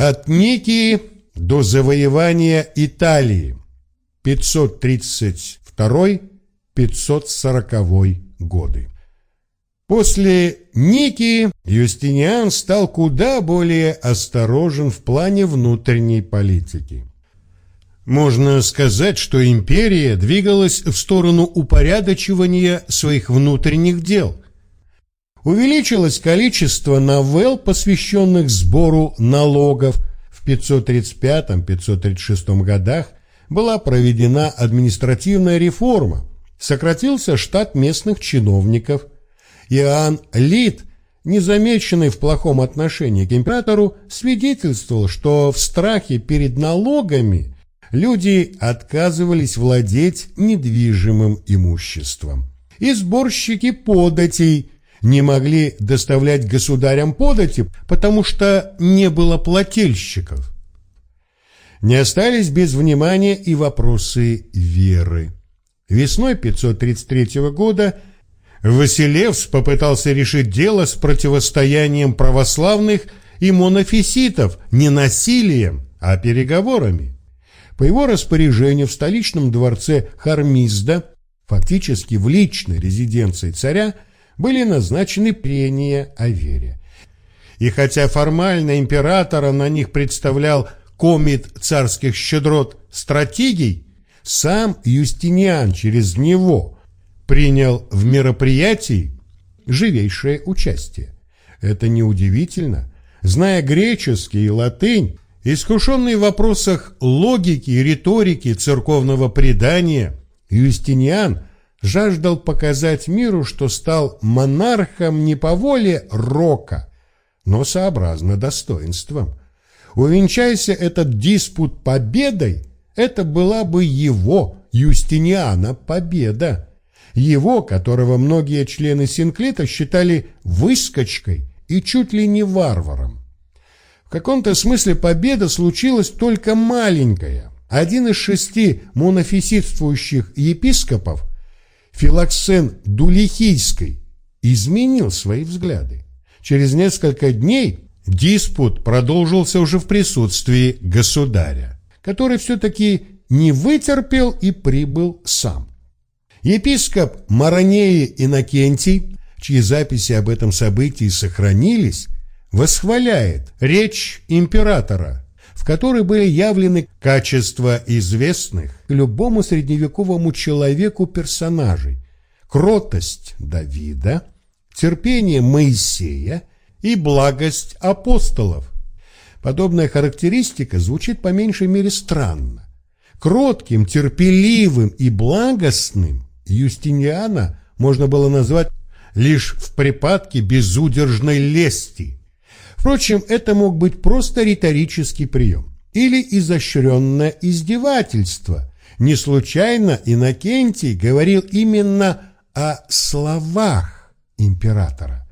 От Никии до завоевания Италии 532-540 годы. После Ники Юстиниан стал куда более осторожен в плане внутренней политики. Можно сказать, что империя двигалась в сторону упорядочивания своих внутренних дел. Увеличилось количество новелл, посвященных сбору налогов. В 535-536 годах была проведена административная реформа, сократился штат местных чиновников. Иоанн Лид, незамеченный в плохом отношении к императору, свидетельствовал, что в страхе перед налогами – люди отказывались владеть недвижимым имуществом. И сборщики податей не могли доставлять государям подати, потому что не было плательщиков. Не остались без внимания и вопросы веры. Весной 533 года Василевс попытался решить дело с противостоянием православных и монофиситов не насилием, а переговорами. По его распоряжению в столичном дворце Хармизда, фактически в личной резиденции царя, были назначены прения о вере. И хотя формально императора на них представлял комит царских щедрот стратегий, сам Юстиниан через него принял в мероприятии живейшее участие. Это неудивительно. Зная греческий и латынь, Искушенный в вопросах логики и риторики церковного предания, Юстиниан жаждал показать миру, что стал монархом не по воле рока, но сообразно достоинством. Увенчайся этот диспут победой, это была бы его, Юстиниана, победа. Его, которого многие члены Синклита считали выскочкой и чуть ли не варваром. В каком-то смысле победа случилась только маленькая. Один из шести монофиситствующих епископов, Филоксен Дулихийский, изменил свои взгляды. Через несколько дней диспут продолжился уже в присутствии государя, который все-таки не вытерпел и прибыл сам. Епископ Маранеи Иннокентий, чьи записи об этом событии сохранились, восхваляет речь императора, в которой были явлены качества известных любому средневековому человеку персонажей, кротость Давида, терпение Моисея и благость апостолов. Подобная характеристика звучит по меньшей мере странно. Кротким, терпеливым и благостным Юстиниана можно было назвать лишь в припадке безудержной лести – Впрочем, это мог быть просто риторический прием или изощренное издевательство. Не случайно Иннокентий говорил именно о словах императора.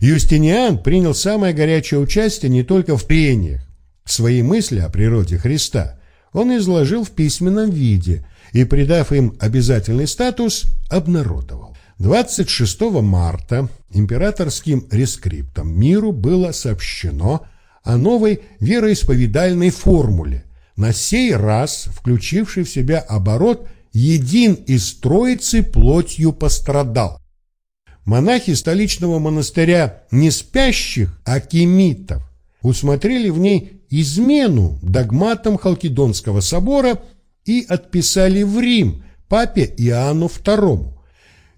Юстиниан принял самое горячее участие не только в прениях. Свои мысли о природе Христа он изложил в письменном виде и, придав им обязательный статус, обнародовал. 26 марта императорским рескриптом миру было сообщено о новой вероисповедальной формуле, на сей раз включившей в себя оборот «един из троицы плотью пострадал». Монахи столичного монастыря не спящих акимитов усмотрели в ней измену догматам Халкидонского собора и отписали в Рим папе Иоанну II.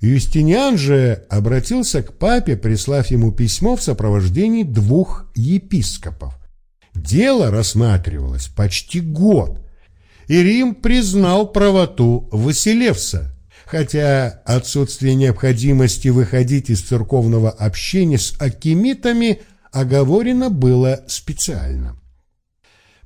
Юстиниан же обратился к папе, прислав ему письмо в сопровождении двух епископов. Дело рассматривалось почти год, и Рим признал правоту Василевса, хотя отсутствие необходимости выходить из церковного общения с акимитами оговорено было специально.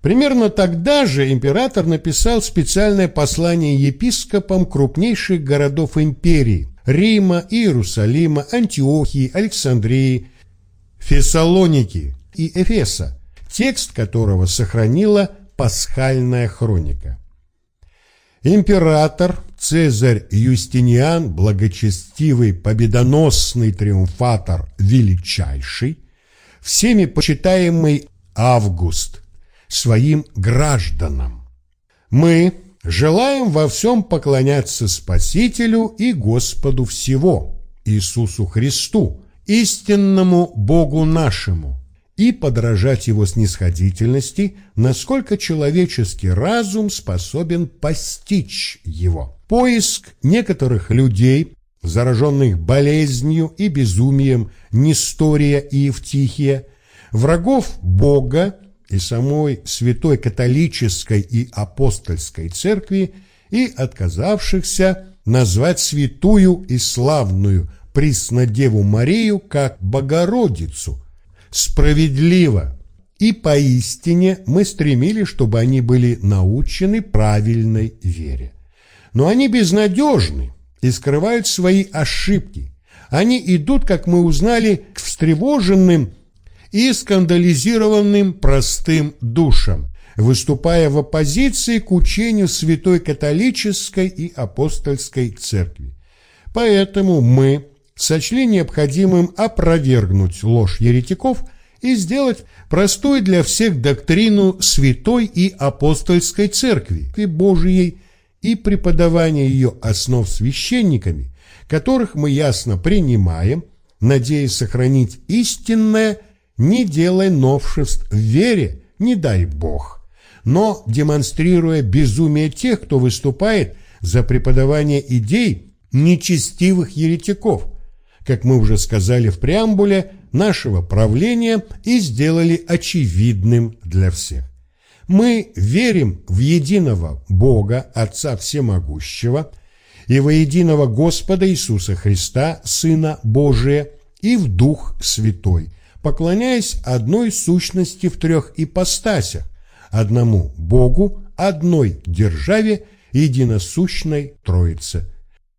Примерно тогда же император написал специальное послание епископам крупнейших городов империи Рима, Иерусалима, Антиохии, Александрии, Фессалоники и Эфеса, текст которого сохранила пасхальная хроника. Император Цезарь Юстиниан, благочестивый, победоносный триумфатор, величайший, всеми почитаемый Август своим гражданам. Мы желаем во всем поклоняться Спасителю и Господу всего, Иисусу Христу, истинному Богу нашему, и подражать Его снисходительности, насколько человеческий разум способен постичь Его. Поиск некоторых людей, зараженных болезнью и безумием Нестория и Евтихия, врагов Бога и самой Святой Католической и Апостольской Церкви и отказавшихся назвать святую и славную Преснодеву Марию как Богородицу. Справедливо и поистине мы стремились, чтобы они были научены правильной вере. Но они безнадежны и скрывают свои ошибки. Они идут, как мы узнали, к встревоженным и скандализированным простым душам, выступая в оппозиции к учению Святой Католической и Апостольской Церкви. Поэтому мы сочли необходимым опровергнуть ложь еретиков и сделать простой для всех доктрину Святой и Апостольской Церкви Божией и преподавание ее основ священниками, которых мы ясно принимаем, надеясь сохранить истинное – не делай новшеств в вере, не дай Бог, но демонстрируя безумие тех, кто выступает за преподавание идей нечестивых еретиков, как мы уже сказали в преамбуле нашего правления и сделали очевидным для всех. Мы верим в единого Бога, Отца Всемогущего, и во единого Господа Иисуса Христа, Сына Божия, и в Дух Святой – поклоняясь одной сущности в трех ипостасях, одному Богу, одной державе, единосущной Троице.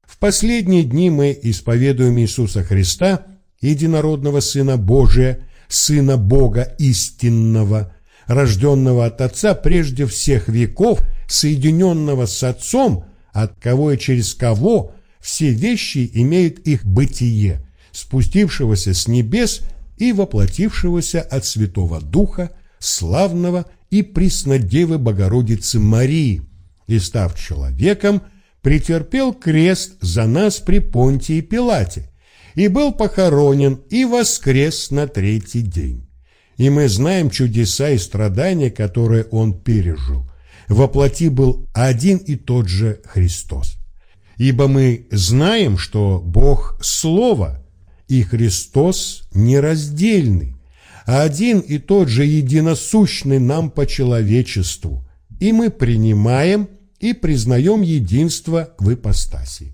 В последние дни мы исповедуем Иисуса Христа, единородного Сына Божия, Сына Бога истинного, рожденного от Отца прежде всех веков, соединенного с Отцом, от кого и через кого все вещи имеют их бытие, спустившегося с небес и воплотившегося от Святого Духа, славного и преснодевы Богородицы Марии, и, став человеком, претерпел крест за нас при Понтии Пилате, и был похоронен и воскрес на третий день. И мы знаем чудеса и страдания, которые он пережил. Воплоти был один и тот же Христос. Ибо мы знаем, что Бог – Слово – и Христос нераздельный, а один и тот же единосущный нам по человечеству, и мы принимаем и признаем единство в ипостаси.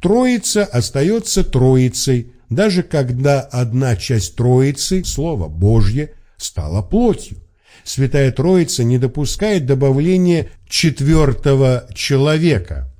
Троица остается Троицей, даже когда одна часть Троицы, Слово Божье, стала плотью. Святая Троица не допускает добавления четвертого человека.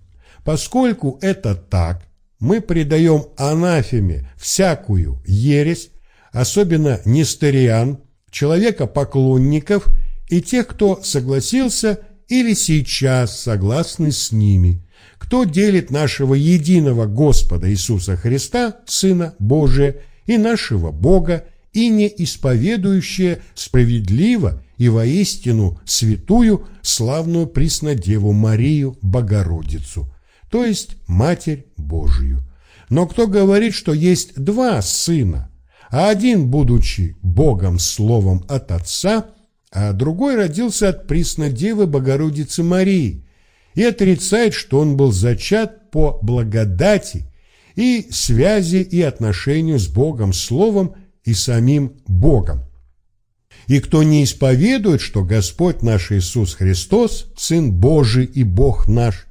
Поскольку это так, мы предаем анафеме всякую ересь, особенно нестериан, человека-поклонников и тех, кто согласился или сейчас согласны с ними, кто делит нашего единого Господа Иисуса Христа, Сына Божия, и нашего Бога, и не исповедующие справедливо и воистину святую славную Преснодеву Марию Богородицу – то есть Матерь Божию. Но кто говорит, что есть два сына, а один, будучи Богом Словом от Отца, а другой родился от Преснодевы Богородицы Марии, и отрицает, что он был зачат по благодати и связи и отношению с Богом Словом и самим Богом. И кто не исповедует, что Господь наш Иисус Христос, Сын Божий и Бог наш,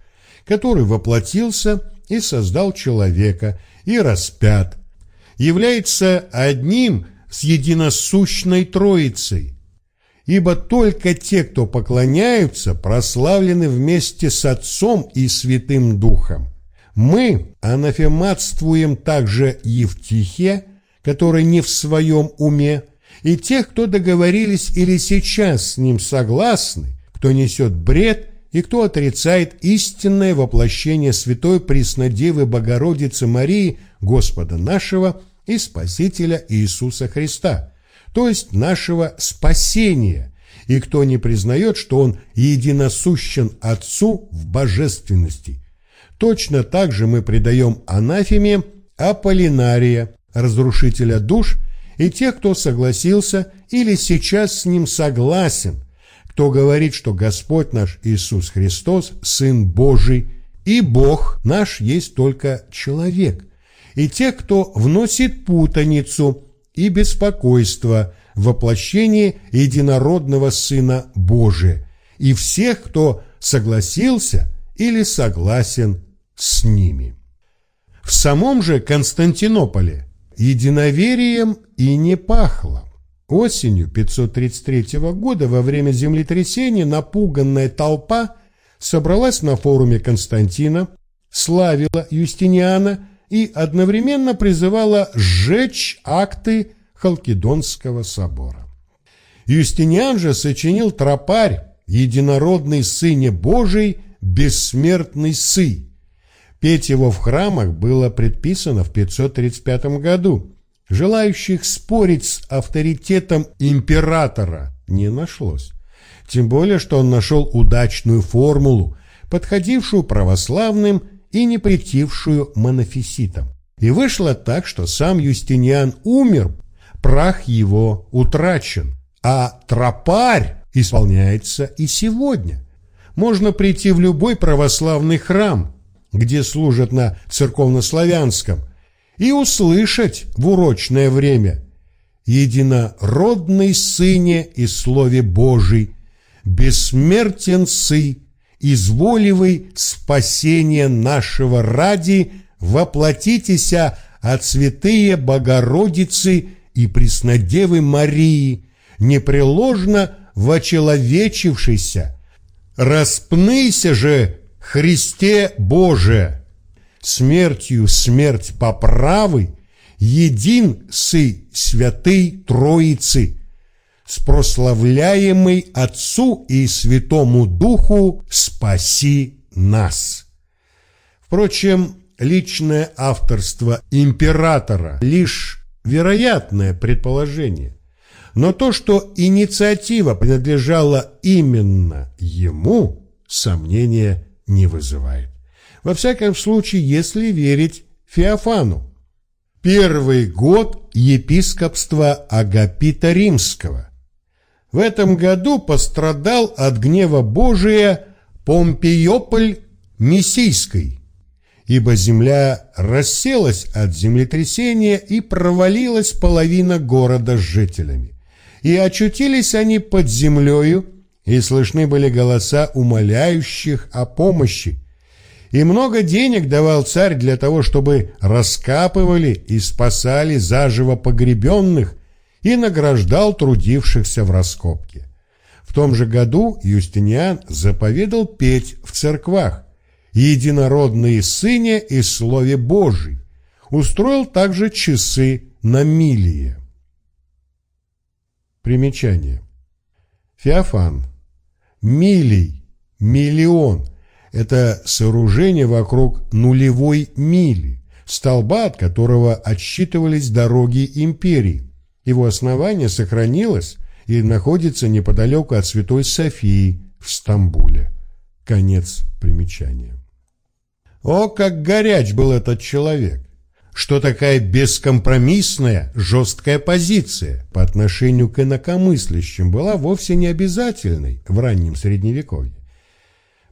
который воплотился и создал человека и распят, является одним с единосущной Троицей. Ибо только те, кто поклоняются, прославлены вместе с Отцом и Святым Духом. Мы анафематствуем также Евтихе, который не в своем уме, и тех, кто договорились или сейчас с ним согласны, кто несет бред и кто отрицает истинное воплощение Святой Преснодевы Богородицы Марии, Господа нашего и Спасителя Иисуса Христа, то есть нашего спасения, и кто не признает, что Он единосущен Отцу в божественности. Точно так же мы предаем анафеме Аполлинария, разрушителя душ, и тех, кто согласился или сейчас с ним согласен, кто говорит, что Господь наш Иисус Христос – Сын Божий, и Бог наш есть только человек, и тех, кто вносит путаницу и беспокойство в воплощение единородного Сына Божия, и всех, кто согласился или согласен с ними. В самом же Константинополе единоверием и не пахло. Осенью 533 года во время землетрясения напуганная толпа собралась на форуме Константина, славила Юстиниана и одновременно призывала сжечь акты Халкидонского собора. Юстиниан же сочинил тропарь, единородный Сыне Божий, бессмертный Сы. Петь его в храмах было предписано в 535 году – Желающих спорить с авторитетом императора не нашлось. Тем более, что он нашел удачную формулу, подходившую православным и не претившую монофиситам. И вышло так, что сам Юстиниан умер, прах его утрачен, а тропарь исполняется и сегодня. Можно прийти в любой православный храм, где служат на церковнославянском – и услышать в урочное время «Единородный Сыне и Слове Божий, бессмертен Сы, изволивый спасение нашего ради, воплотитеся от святые Богородицы и Преснодевы Марии, непреложно вочеловечившийся, распнися же Христе Боже!» Смертью смерть поправы, един сы святый Троицы, с прославляемый Отцу и Святому Духу спаси нас. Впрочем, личное авторство императора – лишь вероятное предположение. Но то, что инициатива принадлежала именно ему, сомнения не вызывает. Во всяком случае, если верить Феофану. Первый год епископства Агапита Римского. В этом году пострадал от гнева Божия Помпеополь Мессийской, ибо земля расселась от землетрясения и провалилась половина города с жителями. И очутились они под землею, и слышны были голоса умоляющих о помощи, и много денег давал царь для того, чтобы раскапывали и спасали заживо погребенных и награждал трудившихся в раскопке. В том же году Юстиниан заповедал петь в церквах «Единородные сыне и Слове Божий», устроил также часы на милие. Примечание. Феофан. Милий, миллион – это сооружение вокруг нулевой мили, столба, от которого отсчитывались дороги империи. Его основание сохранилось и находится неподалеку от Святой Софии в Стамбуле. Конец примечания. О, как горяч был этот человек! Что такая бескомпромиссная, жесткая позиция по отношению к инакомыслящим была вовсе не обязательной в раннем Средневековье.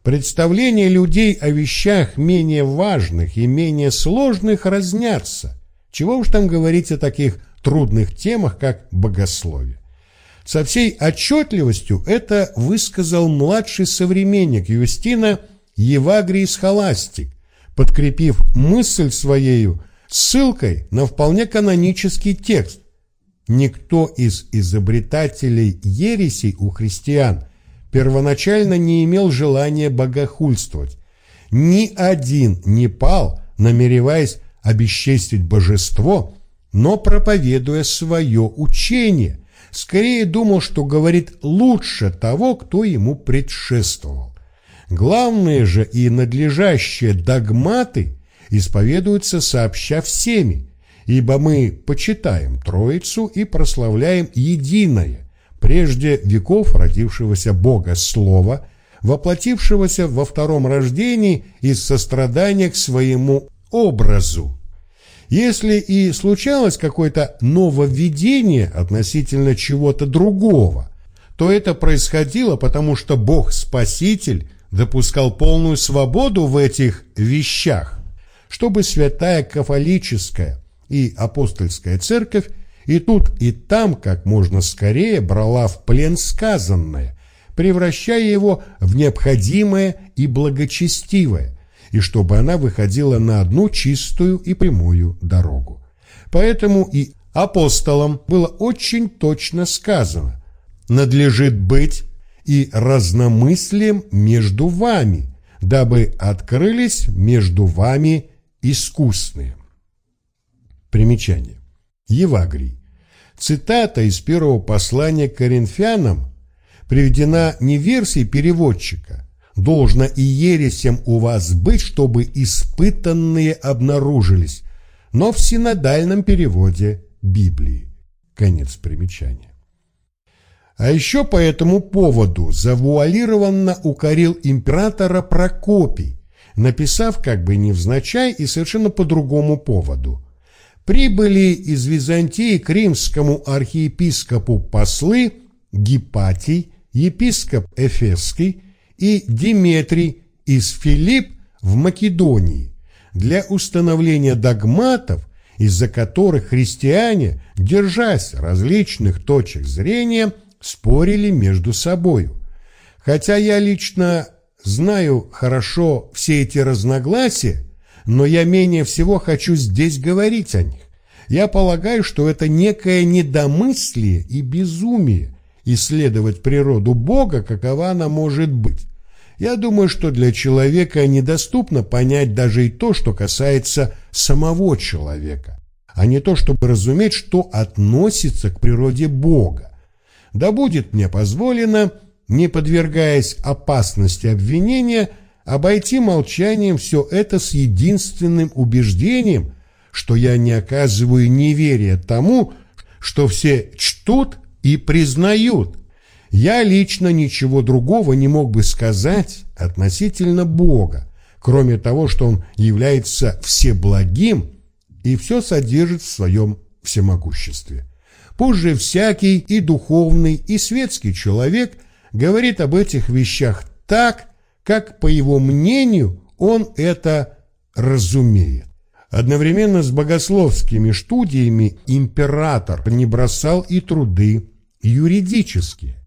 Представления людей о вещах менее важных и менее сложных разнятся. Чего уж там говорить о таких трудных темах, как богословие. Со всей отчетливостью это высказал младший современник Юстина Евагрий Схоластик, подкрепив мысль своею ссылкой на вполне канонический текст. Никто из изобретателей ересей у христиан – первоначально не имел желания богохульствовать. Ни один не пал, намереваясь обесчестить божество, но проповедуя свое учение, скорее думал, что говорит лучше того, кто ему предшествовал. Главные же и надлежащие догматы исповедуются сообща всеми, ибо мы почитаем Троицу и прославляем единое, прежде веков родившегося Бога Слова, воплотившегося во втором рождении из сострадания к своему образу. Если и случалось какое-то нововведение относительно чего-то другого, то это происходило потому, что Бог-Спаситель допускал полную свободу в этих вещах, чтобы святая кафолическая и апостольская церковь и тут, и там как можно скорее брала в плен сказанное, превращая его в необходимое и благочестивое, и чтобы она выходила на одну чистую и прямую дорогу. Поэтому и апостолам было очень точно сказано «надлежит быть и разномыслием между вами, дабы открылись между вами искусные». Примечание. Евагрий. Цитата из первого послания к Коринфянам приведена не версией переводчика, должно и ересем у вас быть, чтобы испытанные обнаружились, но в синодальном переводе Библии. Конец примечания. А еще по этому поводу завуалированно укорил императора Прокопий, написав как бы невзначай и совершенно по другому поводу. Прибыли из Византии к римскому архиепископу послы Гипатий, епископ Эфесский, и Диметрий из Филипп в Македонии для установления догматов, из-за которых христиане, держась различных точек зрения, спорили между собою. Хотя я лично знаю хорошо все эти разногласия, но я менее всего хочу здесь говорить о них. Я полагаю, что это некое недомыслие и безумие исследовать природу Бога, какова она может быть. Я думаю, что для человека недоступно понять даже и то, что касается самого человека, а не то, чтобы разуметь, что относится к природе Бога. Да будет мне позволено, не подвергаясь опасности обвинения, обойти молчанием все это с единственным убеждением, что я не оказываю неверия тому, что все чтут и признают, я лично ничего другого не мог бы сказать относительно Бога, кроме того, что Он является всеблагим и все содержит в своем всемогуществе. Позже всякий и духовный, и светский человек говорит об этих вещах так, как, по его мнению, он это разумеет. Одновременно с богословскими студиями император не бросал и труды юридические.